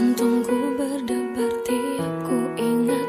Jantungku berdebar tiap ku ingat.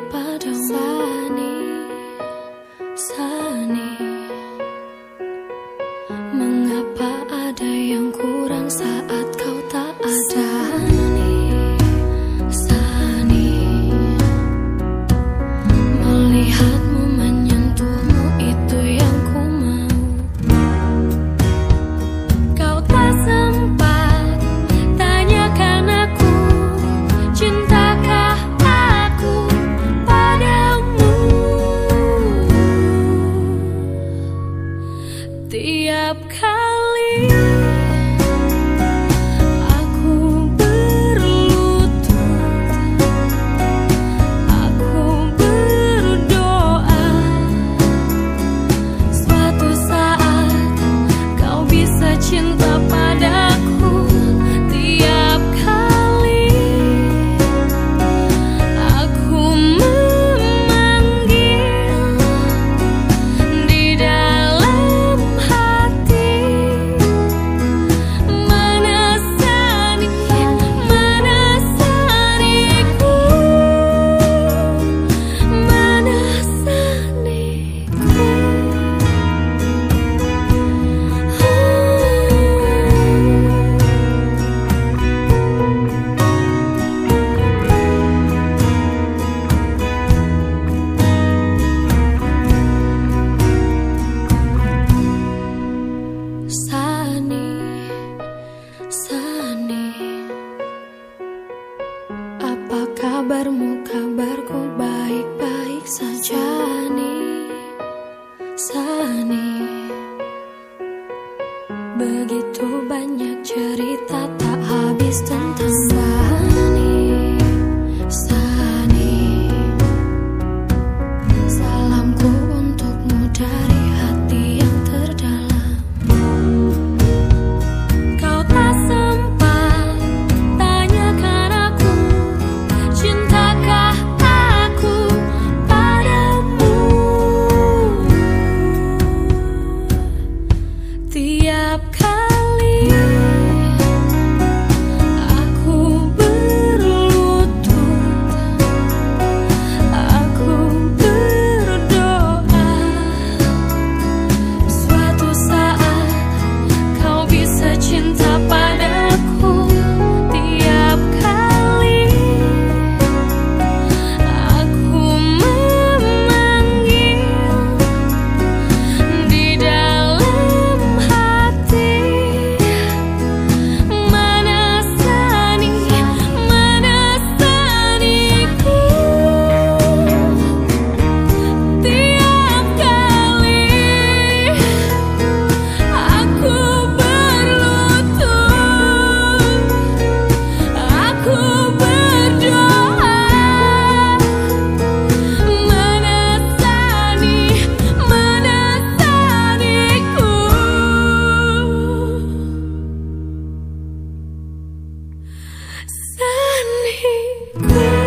사 Good.